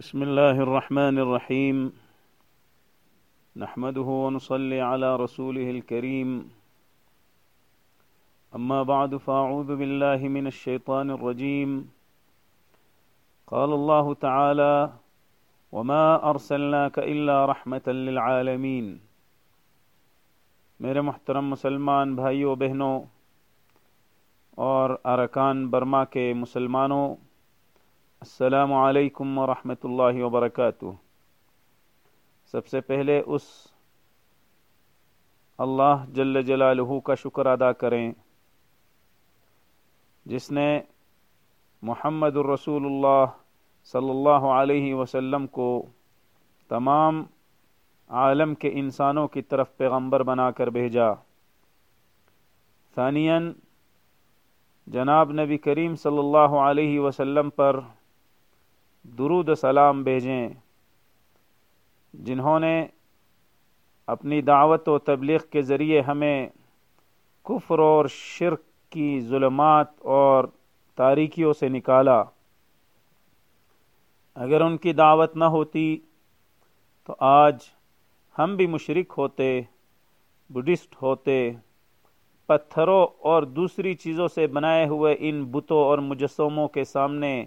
بسم الله الرحمن الرحيم. نحمده ونصلي على رسوله الكريم. أما بعد، فأعوذ بالله من الشيطان الرجيم. قال الله تعالى وما أرسلناك إلا رحمة للعالمين. میرے محترم مسلمان بھائیوں بہنوں اور ارکان برما کے مسلمانوں السلام علیکم ورحمۃ اللہ وبرکاتہ۔ سب سے پہلے اس اللہ جل جلالہ کا شکر ادا کریں جس نے محمد الرسول اللہ صلی اللہ علیہ وسلم کو تمام عالم کے انسانوں کی طرف پیغمبر بنا کر بھیجا۔ ثانیاً، جناب نبی کریم صلی اللہ علیہ وسلم پر درود سلام بھیجیں۔ جنہوں نے اپنی دعوت و تبلیغ کے ذریعے ہمیں کفر اور شرک کی ظلمات اور تاریکیوں سے نکالا۔ اگر ان کی دعوت نہ ہوتی تو آج ہم بھی مشرق ہوتے بدھسٹ ہوتے، پتھروں اور دوسری چیزوں سے بنائے ہوئے ان بتوں اور مجسموں کے سامنے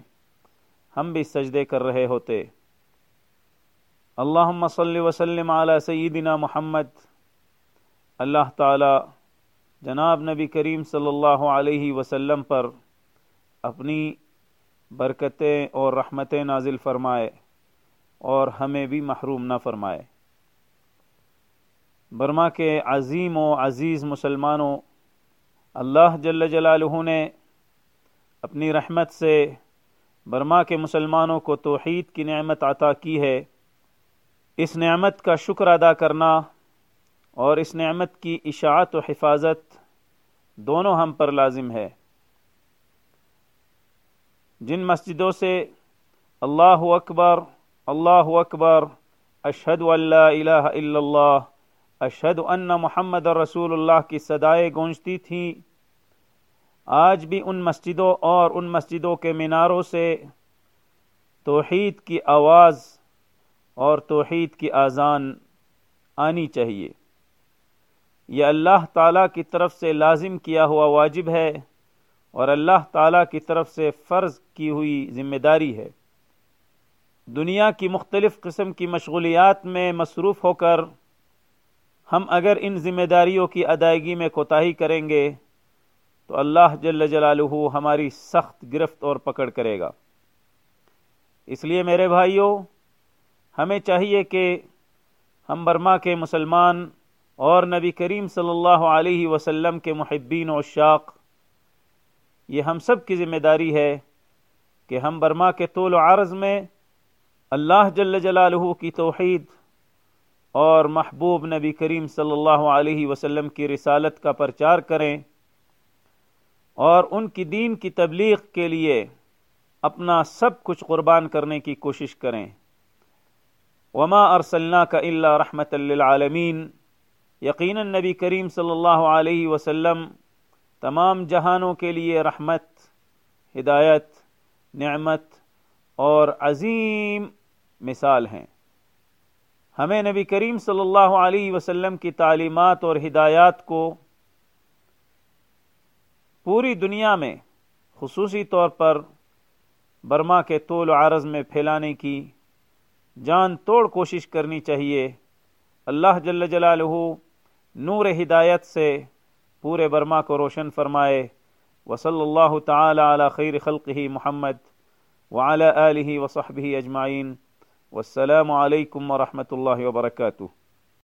ہم بھی سجدے کر رہے ہوتے۔ اللہ صلی وسلم علی سیدنا محمد۔ اللہ تعالی جناب نبی کریم صلی اللہ علیہ وسلم پر اپنی برکتیں اور رحمتیں نازل فرمائے اور ہمیں بھی محروم نہ فرمائے۔ برما کے عظیم و عزیز مسلمانوں، اللہ جل جلالہ نے اپنی رحمت سے برما کے مسلمانوں کو توحید کی نعمت عطا کی ہے۔ اس نعمت کا شکر ادا کرنا اور اس نعمت کی اشاعت و حفاظت دونوں ہم پر لازم ہے۔ جن مسجدوں سے اللہ اکبر اللہ اکبر، اشہد اللہ الہ الا اللہ، اشہد ان محمد رسول اللہ کی صدائے گونجتی تھیں آج بھی ان مسجدوں اور ان مسجدوں کے میناروں سے توحید کی آواز اور توحید کی آزان آنی چاہیے۔ یہ اللہ تعالیٰ کی طرف سے لازم کیا ہوا واجب ہے اور اللہ تعالیٰ کی طرف سے فرض کی ہوئی ذمہ داری ہے۔ دنیا کی مختلف قسم کی مشغولیات میں مصروف ہو کر ہم اگر ان ذمہ داریوں کی ادائیگی میں کوتاہی کریں گے تو اللہ جل جلالہ ہماری سخت گرفت اور پکڑ کرے گا۔ اس لیے میرے بھائیوں ہمیں چاہیے کہ ہم برما کے مسلمان اور نبی کریم صلی اللہ علیہ وسلم کے محبین و شاق یہ ہم سب کی ذمہ داری ہے کہ ہم برما کے طول و عرض میں اللہ جل جلالہ کی توحید اور محبوب نبی کریم صلی اللہ علیہ وسلم کی رسالت کا پرچار کریں۔ اور ان کی دین کی تبلیغ کے لیے اپنا سب کچھ قربان کرنے کی کوشش کریں۔ وما ارسلنا کا اللہ رحمت للعالمین یقیناً نبی کریم صلی اللہ علیہ وسلم تمام جہانوں کے لیے رحمت، ہدایت، نعمت اور عظیم مثال ہیں۔ ہمیں نبی کریم صلی اللہ علیہ وسلم کی تعلیمات اور ہدایات کو پوری دنیا میں خصوصی طور پر برما کے طول و عرض میں پھیلانے کی جان توڑ کوشش کرنی چاہیے۔ اللہ جل جلالہ نور ہدایت سے پورے برما کو روشن فرمائے۔ وصلی اللہ تعالی علی خیر خلقہ محمد وعلى آلہ وصحبہ اجمعین۔ والسلام علیکم ورحمۃ اللہ وبرکاتہ۔